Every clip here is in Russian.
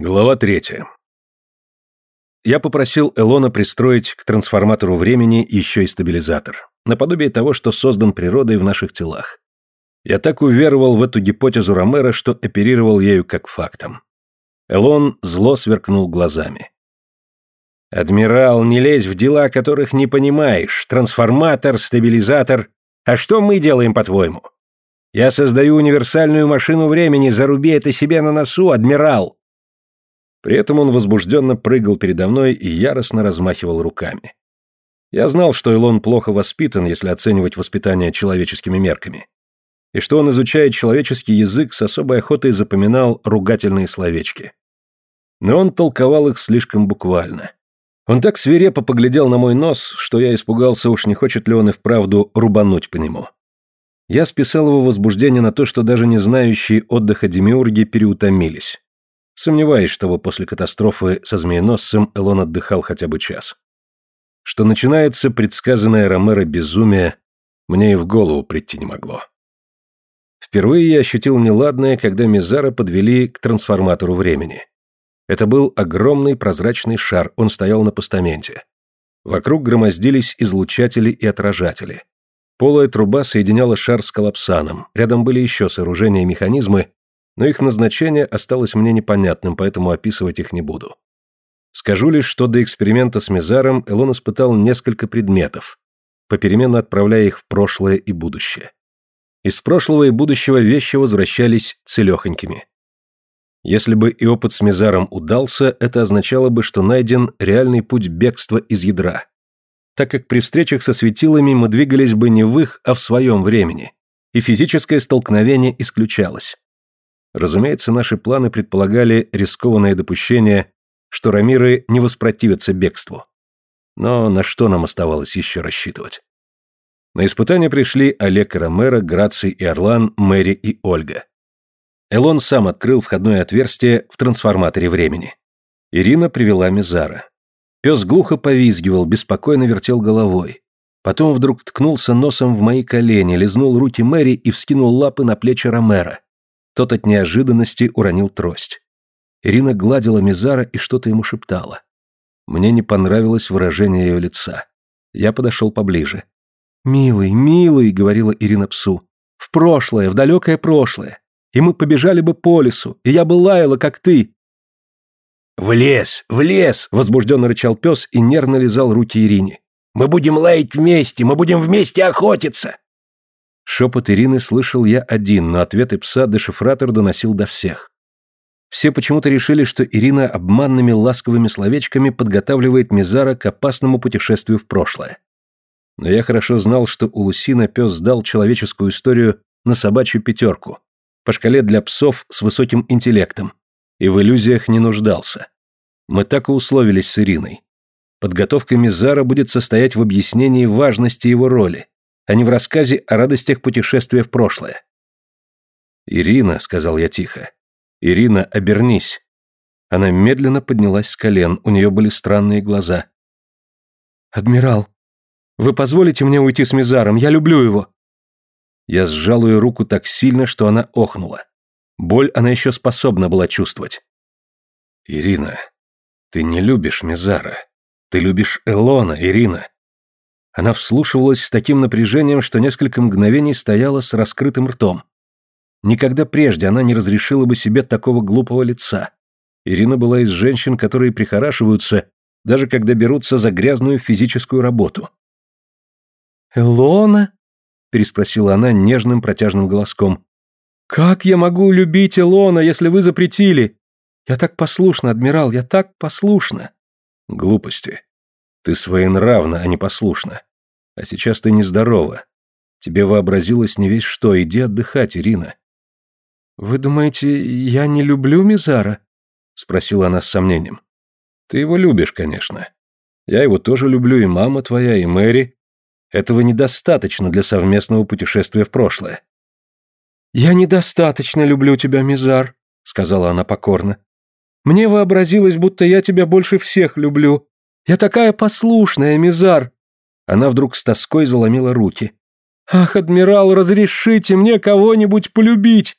Глава третья. Я попросил Элона пристроить к трансформатору времени еще и стабилизатор, наподобие того, что создан природой в наших телах. Я так уверовал в эту гипотезу Ромера, что оперировал ею как фактом. Элон зло сверкнул глазами. «Адмирал, не лезь в дела, которых не понимаешь. Трансформатор, стабилизатор. А что мы делаем, по-твоему? Я создаю универсальную машину времени, заруби это себе на носу, адмирал!» При этом он возбужденно прыгал передо мной и яростно размахивал руками. Я знал, что Илон плохо воспитан, если оценивать воспитание человеческими мерками, и что он изучает человеческий язык с особой охотой запоминал ругательные словечки. Но он толковал их слишком буквально. Он так свирепо поглядел на мой нос, что я испугался, уж не хочет ли он и вправду рубануть по нему. Я списал его возбуждение на то, что даже не знающие отдыха демиурги переутомились. Сомневаюсь, чтобы после катастрофы со змееносцем Элон отдыхал хотя бы час. Что начинается предсказанное Ромеро безумие, мне и в голову прийти не могло. Впервые я ощутил неладное, когда Мизара подвели к трансформатору времени. Это был огромный прозрачный шар, он стоял на постаменте. Вокруг громоздились излучатели и отражатели. Полая труба соединяла шар с коллапсаном, рядом были еще сооружения и механизмы, но их назначение осталось мне непонятным, поэтому описывать их не буду. Скажу лишь, что до эксперимента с Мизаром Элон испытал несколько предметов, попеременно отправляя их в прошлое и будущее. Из прошлого и будущего вещи возвращались целехонькими. Если бы и опыт с Мизаром удался, это означало бы, что найден реальный путь бегства из ядра, так как при встречах со светилами мы двигались бы не в их, а в своем времени, и физическое столкновение исключалось. Разумеется, наши планы предполагали рискованное допущение, что Рамиры не воспротивятся бегству. Но на что нам оставалось еще рассчитывать? На испытания пришли Олег и Ромеро, Граций и Орлан, Мэри и Ольга. Элон сам открыл входное отверстие в трансформаторе времени. Ирина привела Мизара. Пес глухо повизгивал, беспокойно вертел головой. Потом вдруг ткнулся носом в мои колени, лизнул руки Мэри и вскинул лапы на плечи Ромеро. Тот от неожиданности уронил трость. Ирина гладила Мизара и что-то ему шептала. Мне не понравилось выражение ее лица. Я подошел поближе. «Милый, милый», — говорила Ирина псу, — «в прошлое, в далекое прошлое. И мы побежали бы по лесу, и я бы лаяла, как ты». «В лес, в лес!» — возбужденно рычал пес и нервно лизал руки Ирине. «Мы будем лаять вместе, мы будем вместе охотиться!» Шепот Ирины слышал я один, но ответы пса дешифратор доносил до всех. Все почему-то решили, что Ирина обманными ласковыми словечками подготавливает Мизара к опасному путешествию в прошлое. Но я хорошо знал, что у Лусина пес сдал человеческую историю на собачью пятерку, по шкале для псов с высоким интеллектом, и в иллюзиях не нуждался. Мы так и условились с Ириной. Подготовка Мизара будет состоять в объяснении важности его роли, а не в рассказе о радостях путешествия в прошлое. «Ирина», — сказал я тихо, — «Ирина, обернись». Она медленно поднялась с колен, у нее были странные глаза. «Адмирал, вы позволите мне уйти с Мизаром? Я люблю его». Я сжал ее руку так сильно, что она охнула. Боль она еще способна была чувствовать. «Ирина, ты не любишь Мизара. Ты любишь Элона, Ирина. Она вслушивалась с таким напряжением, что несколько мгновений стояла с раскрытым ртом. Никогда прежде она не разрешила бы себе такого глупого лица. Ирина была из женщин, которые прихорашиваются, даже когда берутся за грязную физическую работу. «Элона?» — переспросила она нежным протяжным голоском. «Как я могу любить Элона, если вы запретили? Я так послушна, адмирал, я так послушна!» «Глупости. Ты своенравна, а не послушна. А сейчас ты нездорова. Тебе вообразилось не весь что, иди отдыхать, Ирина. Вы думаете, я не люблю Мизара? Спросила она с сомнением. Ты его любишь, конечно. Я его тоже люблю, и мама твоя, и Мэри. Этого недостаточно для совместного путешествия в прошлое. «Я недостаточно люблю тебя, Мизар», — сказала она покорно. «Мне вообразилось, будто я тебя больше всех люблю. Я такая послушная, Мизар. Она вдруг с тоской заломила руки. «Ах, адмирал, разрешите мне кого-нибудь полюбить!»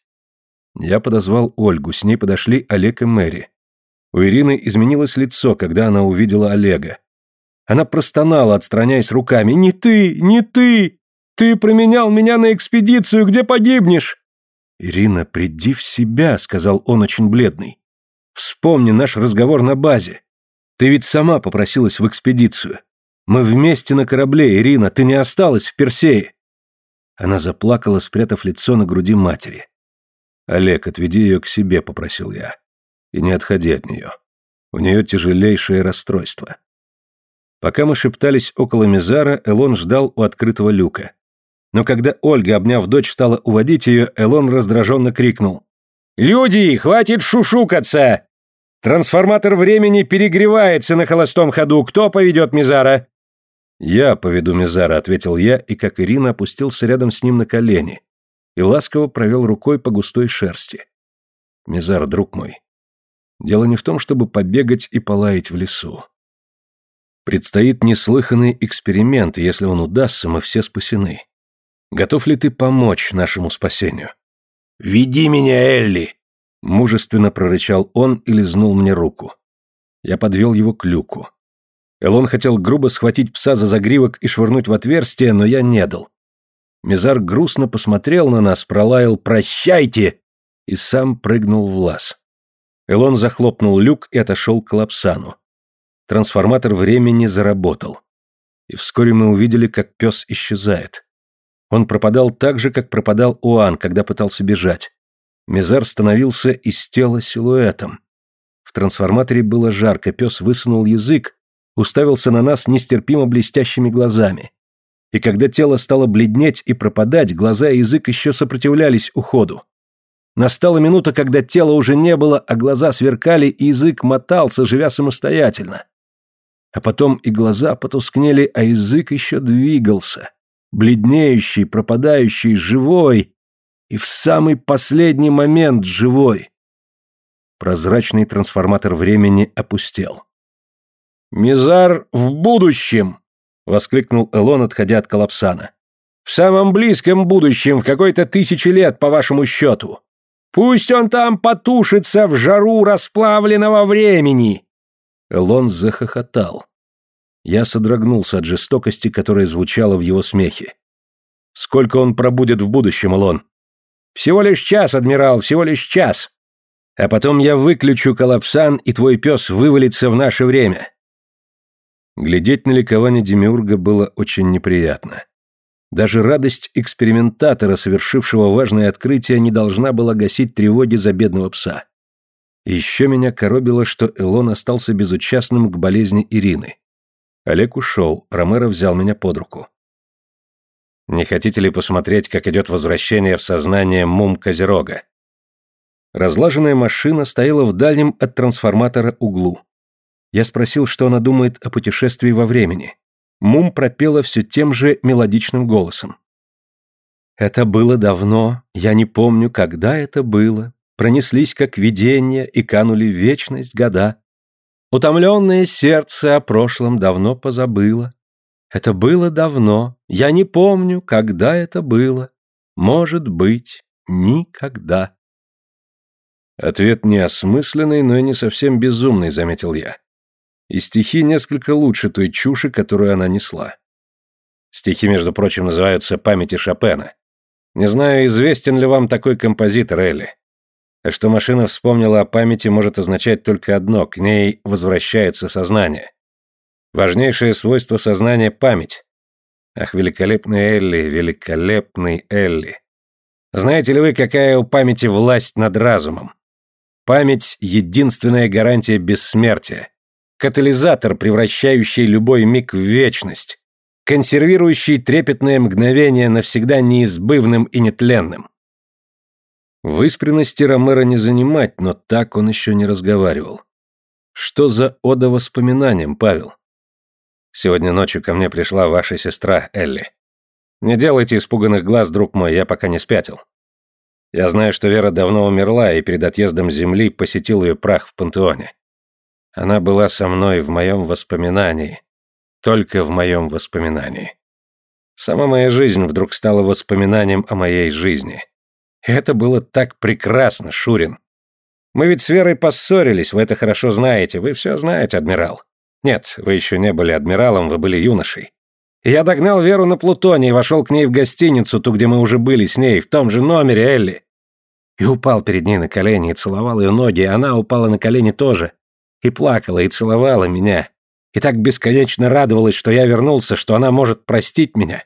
Я подозвал Ольгу, с ней подошли Олег и Мэри. У Ирины изменилось лицо, когда она увидела Олега. Она простонала, отстраняясь руками. «Не ты! Не ты! Ты променял меня на экспедицию, где погибнешь!» «Ирина, приди в себя», — сказал он очень бледный. «Вспомни наш разговор на базе. Ты ведь сама попросилась в экспедицию. Мы вместе на корабле, Ирина, ты не осталась в Персее». Она заплакала, спрятав лицо на груди матери. «Олег, отведи ее к себе», — попросил я. «И не отходи от нее. У нее тяжелейшее расстройство». Пока мы шептались около Мизара, Элон ждал у открытого люка. Но когда Ольга, обняв дочь, стала уводить ее, Элон раздраженно крикнул. «Люди, хватит шушукаться! Трансформатор времени перегревается на холостом ходу. Кто поведет Мизара?» «Я поведу Мизара», — ответил я, и, как Ирина, опустился рядом с ним на колени и ласково провел рукой по густой шерсти. «Мизар, друг мой, дело не в том, чтобы побегать и полаять в лесу. Предстоит неслыханный эксперимент, и если он удастся, мы все спасены. Готов ли ты помочь нашему спасению?» «Веди меня, Элли!» — мужественно прорычал он и лизнул мне руку. Я подвел его к люку. Элон хотел грубо схватить пса за загривок и швырнуть в отверстие, но я не дал. Мизар грустно посмотрел на нас, пролаял «Прощайте!» и сам прыгнул в лаз. Элон захлопнул люк и отошел к Лапсану. Трансформатор времени заработал. И вскоре мы увидели, как пес исчезает. Он пропадал так же, как пропадал Уан, когда пытался бежать. Мизар становился из тела силуэтом. В трансформаторе было жарко, пес высунул язык, уставился на нас нестерпимо блестящими глазами. И когда тело стало бледнеть и пропадать, глаза и язык еще сопротивлялись уходу. Настала минута, когда тела уже не было, а глаза сверкали, и язык мотался, живя самостоятельно. А потом и глаза потускнели, а язык еще двигался, бледнеющий, пропадающий, живой, и в самый последний момент живой. Прозрачный трансформатор времени опустел. «Мизар в будущем!» — воскликнул Элон, отходя от Колапсана. «В самом близком будущем, в какой-то тысячи лет, по вашему счету. Пусть он там потушится в жару расплавленного времени!» Элон захохотал. Я содрогнулся от жестокости, которая звучала в его смехе. «Сколько он пробудет в будущем, Элон?» «Всего лишь час, адмирал, всего лишь час. А потом я выключу коллапсан, и твой пес вывалится в наше время. Глядеть на ликование Демиурга было очень неприятно. Даже радость экспериментатора, совершившего важное открытие, не должна была гасить тревоги за бедного пса. Еще меня коробило, что Элон остался безучастным к болезни Ирины. Олег ушел, Ромеро взял меня под руку. «Не хотите ли посмотреть, как идет возвращение в сознание мум Козерога?» Разлаженная машина стояла в дальнем от трансформатора углу. Я спросил, что она думает о путешествии во времени. Мум пропела все тем же мелодичным голосом. «Это было давно, я не помню, когда это было. Пронеслись, как видения, и канули в вечность года. Утомленное сердце о прошлом давно позабыло. Это было давно, я не помню, когда это было. Может быть, никогда». Ответ неосмысленный, но и не совсем безумный, заметил я и стихи несколько лучше той чуши, которую она несла. Стихи, между прочим, называются «Памяти Шопена». Не знаю, известен ли вам такой композитор Элли. А что машина вспомнила о памяти, может означать только одно – к ней возвращается сознание. Важнейшее свойство сознания – память. Ах, великолепный Элли, великолепный Элли. Знаете ли вы, какая у памяти власть над разумом? Память – единственная гарантия бессмертия катализатор, превращающий любой миг в вечность, консервирующий трепетное мгновение навсегда неизбывным и нетленным. Выспренности Ромера не занимать, но так он еще не разговаривал. Что за ода воспоминаниям, Павел? Сегодня ночью ко мне пришла ваша сестра Элли. Не делайте испуганных глаз, друг мой, я пока не спятил. Я знаю, что Вера давно умерла, и перед отъездом земли посетил ее прах в пантеоне. Она была со мной в моем воспоминании. Только в моем воспоминании. Сама моя жизнь вдруг стала воспоминанием о моей жизни. И это было так прекрасно, Шурин. Мы ведь с Верой поссорились, вы это хорошо знаете, вы все знаете, адмирал. Нет, вы еще не были адмиралом, вы были юношей. Я догнал Веру на Плутоне и вошел к ней в гостиницу, ту, где мы уже были с ней, в том же номере, Элли. И упал перед ней на колени и целовал ее ноги, и она упала на колени тоже. И плакала, и целовала меня. И так бесконечно радовалась, что я вернулся, что она может простить меня.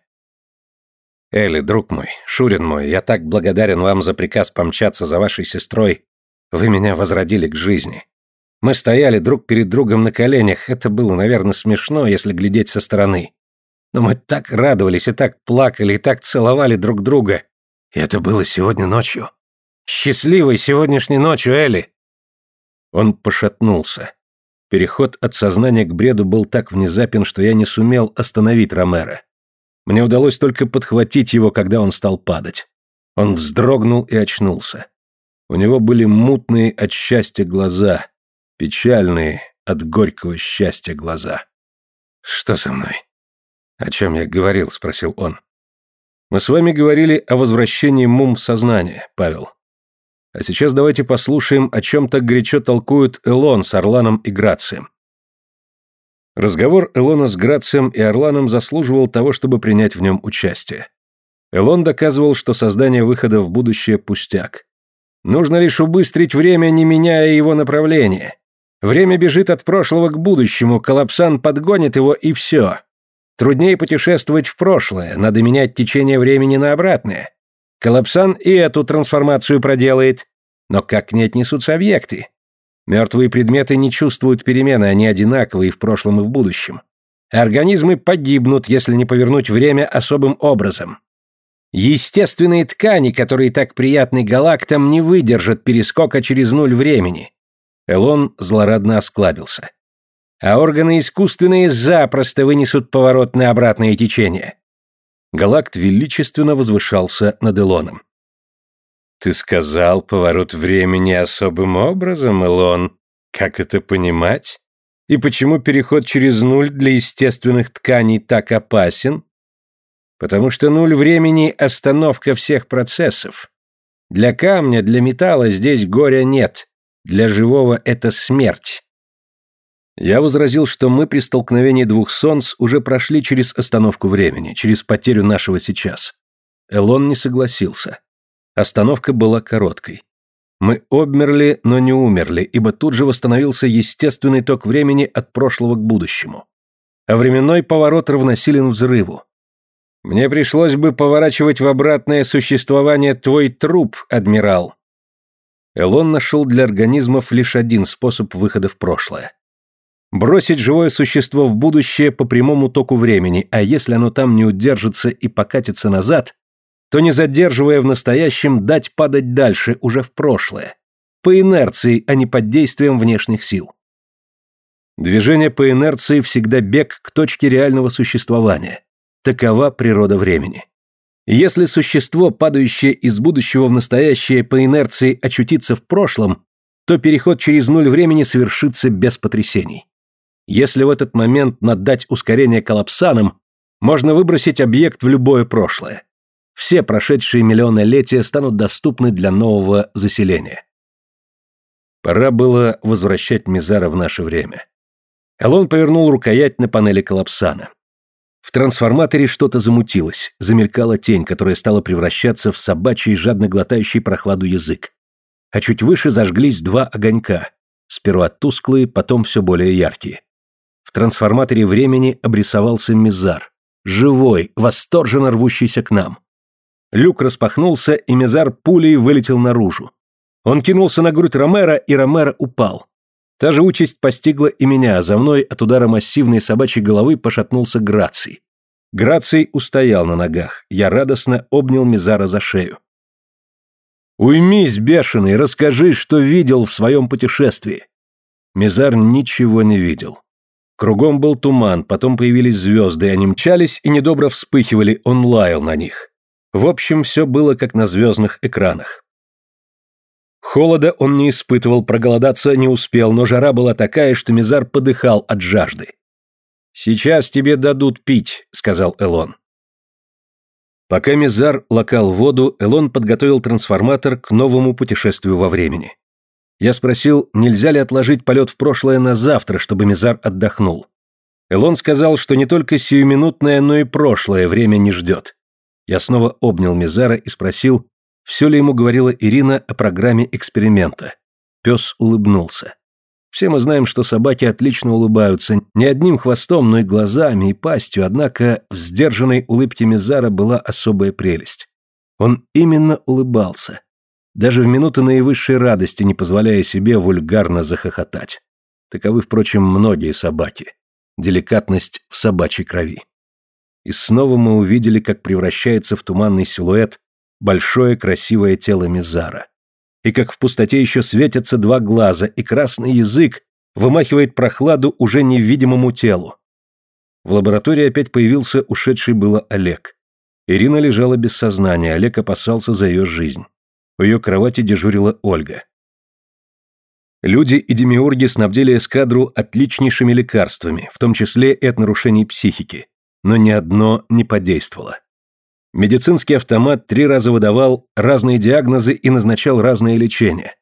Элли, друг мой, Шурин мой, я так благодарен вам за приказ помчаться за вашей сестрой. Вы меня возродили к жизни. Мы стояли друг перед другом на коленях, это было, наверное, смешно, если глядеть со стороны. Но мы так радовались и так плакали и так целовали друг друга. И это было сегодня ночью. Счастливой сегодняшней ночью, Элли!» Он пошатнулся. Переход от сознания к бреду был так внезапен, что я не сумел остановить Ромера. Мне удалось только подхватить его, когда он стал падать. Он вздрогнул и очнулся. У него были мутные от счастья глаза, печальные от горького счастья глаза. «Что со мной?» «О чем я говорил?» — спросил он. «Мы с вами говорили о возвращении мум в сознание, Павел. А сейчас давайте послушаем, о чем так горячо толкуют Элон с Орланом и Грацием». Разговор Элона с Грацием и Орланом заслуживал того, чтобы принять в нем участие. Элон доказывал, что создание выхода в будущее – пустяк. Нужно лишь убыстрить время, не меняя его направление. Время бежит от прошлого к будущему, коллапсан подгонит его и все. Труднее путешествовать в прошлое, надо менять течение времени на обратное. Коллапсан и эту трансформацию проделает. Но как не отнесутся объекты? Мертвые предметы не чувствуют перемены, они одинаковые в прошлом и в будущем. Организмы погибнут, если не повернуть время особым образом. Естественные ткани, которые так приятны галактам, не выдержат перескока через нуль времени. Элон злорадно осклабился а органы искусственные запросто вынесут поворот на обратное течение. Галакт величественно возвышался над Элоном. «Ты сказал поворот времени особым образом, Элон. Как это понимать? И почему переход через нуль для естественных тканей так опасен? Потому что нуль времени – остановка всех процессов. Для камня, для металла здесь горя нет. Для живого это смерть. Я возразил, что мы при столкновении двух солнц уже прошли через остановку времени, через потерю нашего сейчас. Элон не согласился. Остановка была короткой. Мы обмерли, но не умерли, ибо тут же восстановился естественный ток времени от прошлого к будущему. А временной поворот равносилен взрыву. Мне пришлось бы поворачивать в обратное существование твой труп, адмирал. Элон нашел для организмов лишь один способ выхода в прошлое Бросить живое существо в будущее по прямому току времени, а если оно там не удержится и покатится назад, то не задерживая в настоящем, дать падать дальше, уже в прошлое. По инерции, а не под действием внешних сил. Движение по инерции всегда бег к точке реального существования. Такова природа времени. Если существо, падающее из будущего в настоящее по инерции, очутится в прошлом, то переход через нуль времени совершится без потрясений. Если в этот момент надать ускорение коллапсанам, можно выбросить объект в любое прошлое. Все прошедшие миллионы летия станут доступны для нового заселения. Пора было возвращать Мизара в наше время. Элон повернул рукоять на панели коллапсана. В трансформаторе что-то замутилось, замелькала тень, которая стала превращаться в собачий, жадно глотающий прохладу язык. А чуть выше зажглись два огонька, сперва тусклые, потом все более яркие трансформаторе времени обрисовался Мизар. Живой, восторженно рвущийся к нам. Люк распахнулся, и Мизар пулей вылетел наружу. Он кинулся на грудь Ромера, и Ромеро упал. Та же участь постигла и меня, а за мной от удара массивной собачьей головы пошатнулся Граций. Граций устоял на ногах, я радостно обнял Мизара за шею. «Уймись, бешеный, расскажи, что видел в своем путешествии». Мизар ничего не видел. Кругом был туман, потом появились звезды, они мчались и недобро вспыхивали, он лаял на них. В общем, все было как на звездных экранах. Холода он не испытывал, проголодаться не успел, но жара была такая, что Мизар подыхал от жажды. «Сейчас тебе дадут пить», — сказал Элон. Пока Мизар лакал воду, Элон подготовил трансформатор к новому путешествию во времени. Я спросил, нельзя ли отложить полет в прошлое на завтра, чтобы Мизар отдохнул. Элон сказал, что не только сиюминутное, но и прошлое время не ждет. Я снова обнял Мизара и спросил, все ли ему говорила Ирина о программе эксперимента. Пес улыбнулся. Все мы знаем, что собаки отлично улыбаются, не одним хвостом, но и глазами, и пастью, однако в сдержанной улыбке Мизара была особая прелесть. Он именно улыбался, даже в минуты наивысшей радости не позволяя себе вульгарно захохотать. Таковы, впрочем, многие собаки. Деликатность в собачьей крови. И снова мы увидели, как превращается в туманный силуэт большое красивое тело Мизара и как в пустоте еще светятся два глаза, и красный язык вымахивает прохладу уже невидимому телу. В лаборатории опять появился ушедший было Олег. Ирина лежала без сознания, Олег опасался за ее жизнь. У ее кровати дежурила Ольга. Люди и демиурги снабдили эскадру отличнейшими лекарствами, в том числе и от нарушений психики, но ни одно не подействовало. Медицинский автомат три раза выдавал разные диагнозы и назначал разное лечение.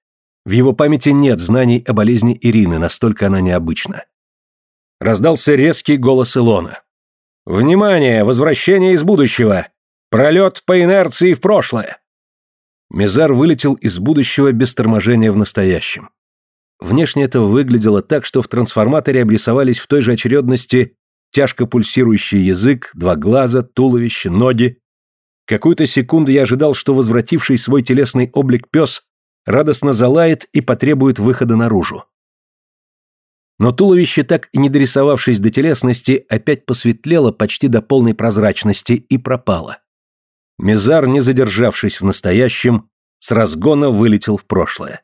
В его памяти нет знаний о болезни Ирины, настолько она необычна. Раздался резкий голос Илона. «Внимание! Возвращение из будущего! Пролет по инерции в прошлое!» Мизар вылетел из будущего без торможения в настоящем. Внешне это выглядело так, что в трансформаторе обрисовались в той же очередности тяжко пульсирующий язык, два глаза, туловище, ноги, Какую-то секунду я ожидал, что возвративший свой телесный облик пес радостно залает и потребует выхода наружу. Но туловище, так и не дорисовавшись до телесности, опять посветлело почти до полной прозрачности и пропало. Мизар, не задержавшись в настоящем, с разгона вылетел в прошлое.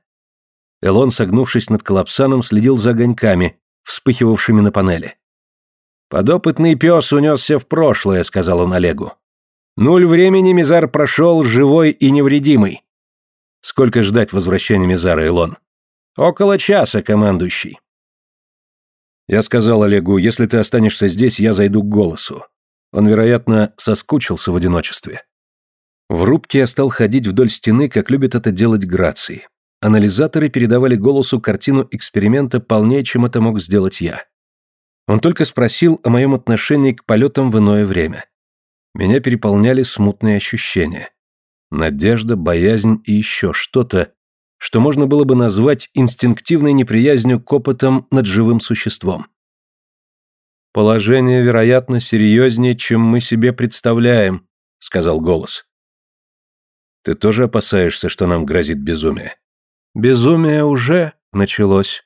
Элон, согнувшись над коллапсаном, следил за огоньками, вспыхивавшими на панели. «Подопытный пес унесся в прошлое», — сказал он Олегу. Нуль времени Мизар прошел живой и невредимый. Сколько ждать возвращения Мизара, Илон? Около часа, командующий. Я сказал Олегу, если ты останешься здесь, я зайду к голосу. Он, вероятно, соскучился в одиночестве. В рубке я стал ходить вдоль стены, как любит это делать Граций. Анализаторы передавали голосу картину эксперимента полнее, чем это мог сделать я. Он только спросил о моем отношении к полетам в иное время. Меня переполняли смутные ощущения. Надежда, боязнь и еще что-то, что можно было бы назвать инстинктивной неприязнью к опытам над живым существом. «Положение, вероятно, серьезнее, чем мы себе представляем», — сказал голос. «Ты тоже опасаешься, что нам грозит безумие?» «Безумие уже началось».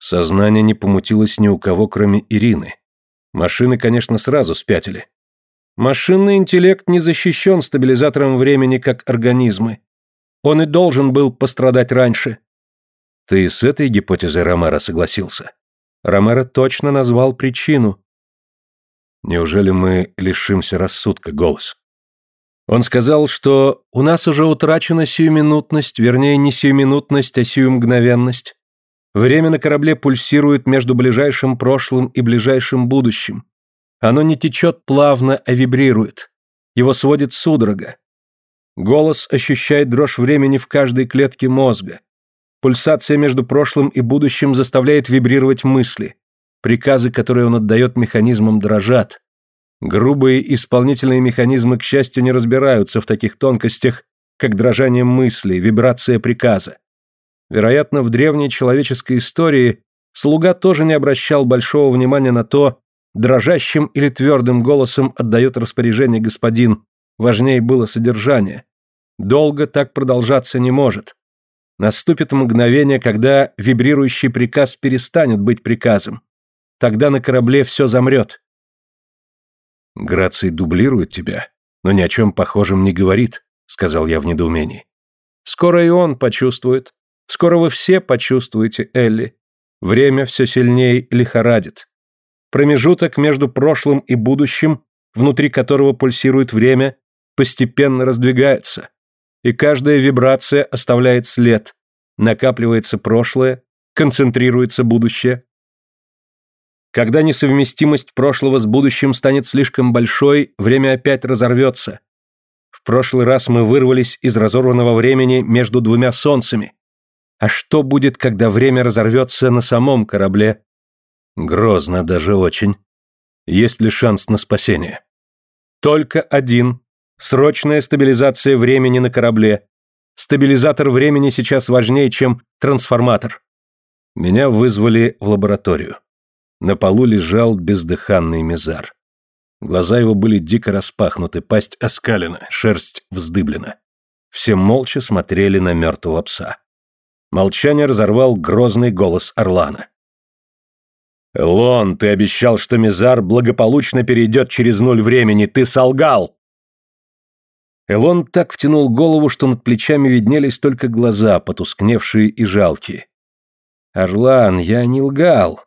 Сознание не помутилось ни у кого, кроме Ирины. Машины, конечно, сразу спятили. Машинный интеллект не защищен стабилизатором времени, как организмы. Он и должен был пострадать раньше. Ты с этой гипотезой Ромеро согласился? Ромеро точно назвал причину. Неужели мы лишимся рассудка, голос? Он сказал, что у нас уже утрачена сиюминутность, вернее, не сиюминутность, а сиюмгновенность. Время на корабле пульсирует между ближайшим прошлым и ближайшим будущим. Оно не течет плавно, а вибрирует. Его сводит судорога. Голос ощущает дрожь времени в каждой клетке мозга. Пульсация между прошлым и будущим заставляет вибрировать мысли. Приказы, которые он отдает механизмам, дрожат. Грубые исполнительные механизмы, к счастью, не разбираются в таких тонкостях, как дрожание мысли, вибрация приказа. Вероятно, в древней человеческой истории слуга тоже не обращал большого внимания на то, дрожащим или твердым голосом отдает распоряжение господин, важнее было содержание. Долго так продолжаться не может. Наступит мгновение, когда вибрирующий приказ перестанет быть приказом. Тогда на корабле все замрет. Граций дублирует тебя, но ни о чем похожем не говорит, сказал я в недоумении. Скоро и он почувствует. Скоро вы все почувствуете, Элли. Время все сильнее лихорадит. Промежуток между прошлым и будущим, внутри которого пульсирует время, постепенно раздвигается. И каждая вибрация оставляет след. Накапливается прошлое, концентрируется будущее. Когда несовместимость прошлого с будущим станет слишком большой, время опять разорвется. В прошлый раз мы вырвались из разорванного времени между двумя солнцами. А что будет, когда время разорвется на самом корабле? Грозно даже очень. Есть ли шанс на спасение? Только один. Срочная стабилизация времени на корабле. Стабилизатор времени сейчас важнее, чем трансформатор. Меня вызвали в лабораторию. На полу лежал бездыханный мезар. Глаза его были дико распахнуты, пасть оскалена, шерсть вздыблена. Все молча смотрели на мертвого пса. Молчание разорвал грозный голос Орлана. «Лон, ты обещал, что Мизар благополучно перейдет через нуль времени. Ты солгал!» Элон так втянул голову, что над плечами виднелись только глаза, потускневшие и жалкие. «Орлан, я не лгал.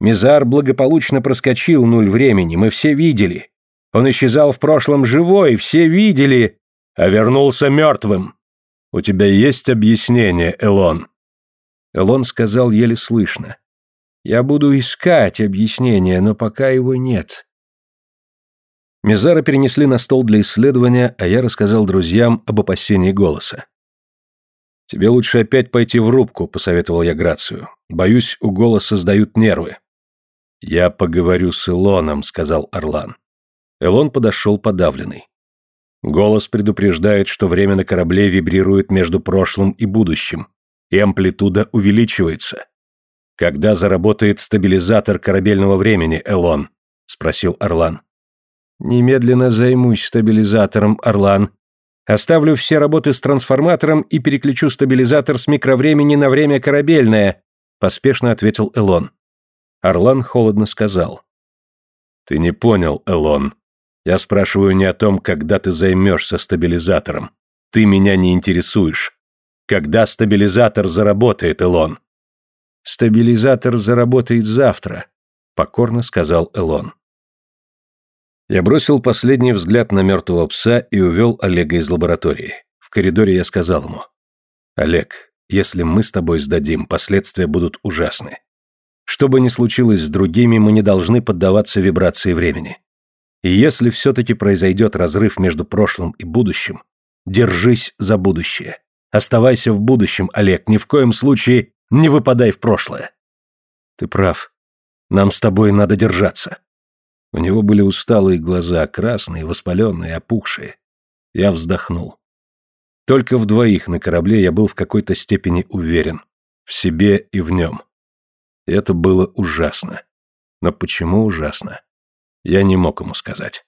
Мизар благополучно проскочил нуль времени, мы все видели. Он исчезал в прошлом живой, все видели, а вернулся мертвым. У тебя есть объяснение, Элон?» Элон сказал еле слышно. «Я буду искать объяснение, но пока его нет». Мизара перенесли на стол для исследования, а я рассказал друзьям об опасении голоса. «Тебе лучше опять пойти в рубку», — посоветовал я Грацию. «Боюсь, у голоса сдают нервы». «Я поговорю с Элоном», — сказал Орлан. Элон подошел подавленный. Голос предупреждает, что время на корабле вибрирует между прошлым и будущим, и амплитуда увеличивается. «Когда заработает стабилизатор корабельного времени, Элон?» — спросил Орлан. «Немедленно займусь стабилизатором, Орлан. Оставлю все работы с трансформатором и переключу стабилизатор с микровремени на время корабельное», — поспешно ответил Элон. Орлан холодно сказал. «Ты не понял, Элон. Я спрашиваю не о том, когда ты займешься стабилизатором. Ты меня не интересуешь. Когда стабилизатор заработает, Элон? Стабилизатор заработает завтра, покорно сказал Элон. Я бросил последний взгляд на мертвого пса и увел Олега из лаборатории. В коридоре я сказал ему. «Олег, если мы с тобой сдадим, последствия будут ужасны. Что бы ни случилось с другими, мы не должны поддаваться вибрации времени. И если все-таки произойдет разрыв между прошлым и будущим, держись за будущее. Оставайся в будущем, Олег, ни в коем случае не выпадай в прошлое. Ты прав. Нам с тобой надо держаться. У него были усталые глаза, красные, воспаленные, опухшие. Я вздохнул. Только в двоих на корабле я был в какой-то степени уверен. В себе и в нем. Это было ужасно. Но почему ужасно? Я не мог ему сказать.